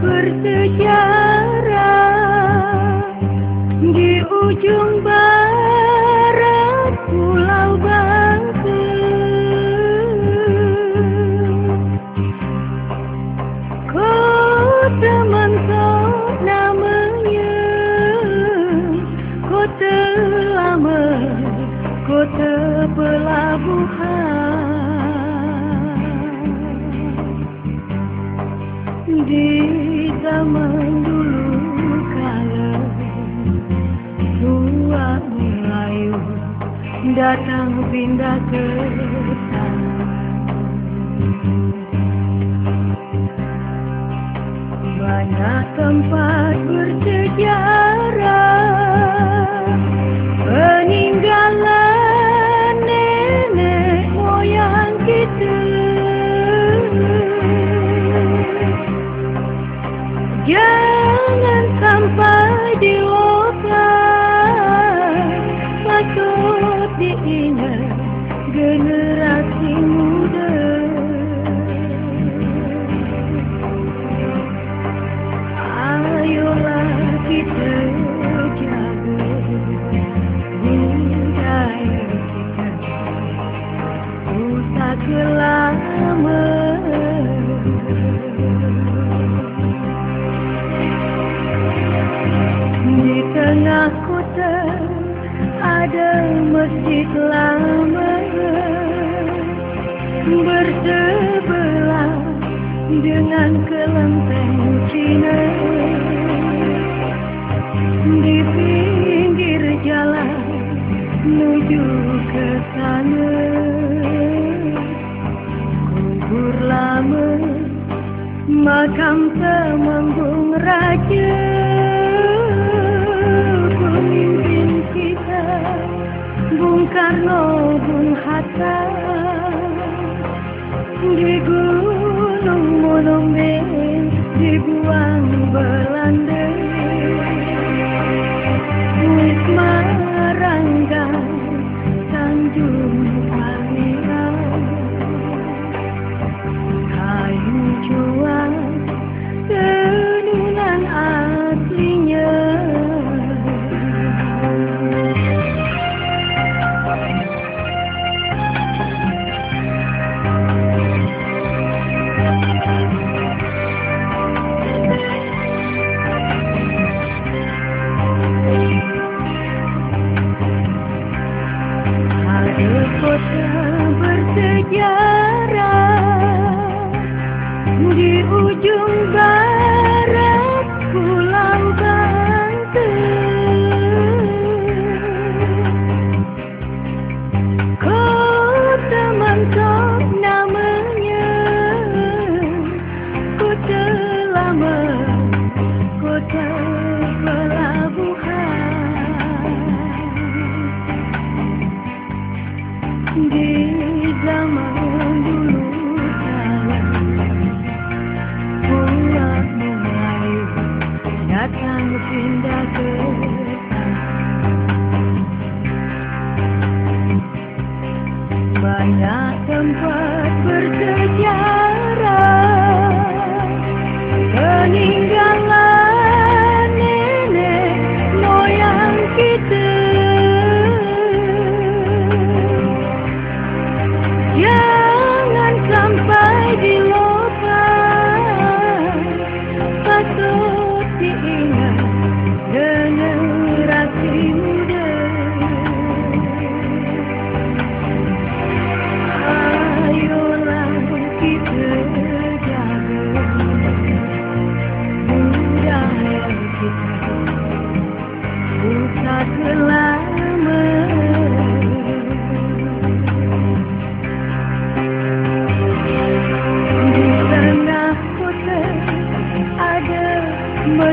bersejarah di ujung barat. Datang pindah ke sana. Banyak tempat bersejarah. Peninggalan nenek moyang kita. Jangan sampai dilupakan Diingat generasi muda. Ayolah kita jaga budaya kita. Usah kelama. Di tengah kota ada masjid lama Bersebelah dengan kelenteng Cina. Di pinggir jalan menuju ke sana Kubur lama makam temanggung raja Ada kota bersejarah di ujung barat Banyak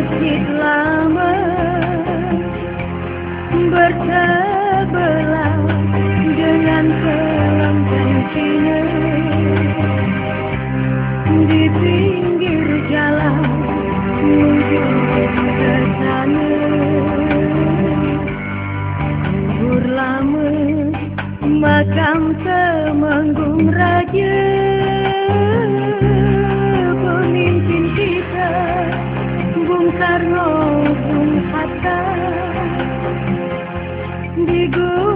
masjid lama Bersebelah dengan kelenteng Cina Di pinggir jalan menuju ke sana Kubur lama makam temanggung raja rohun hatta di gua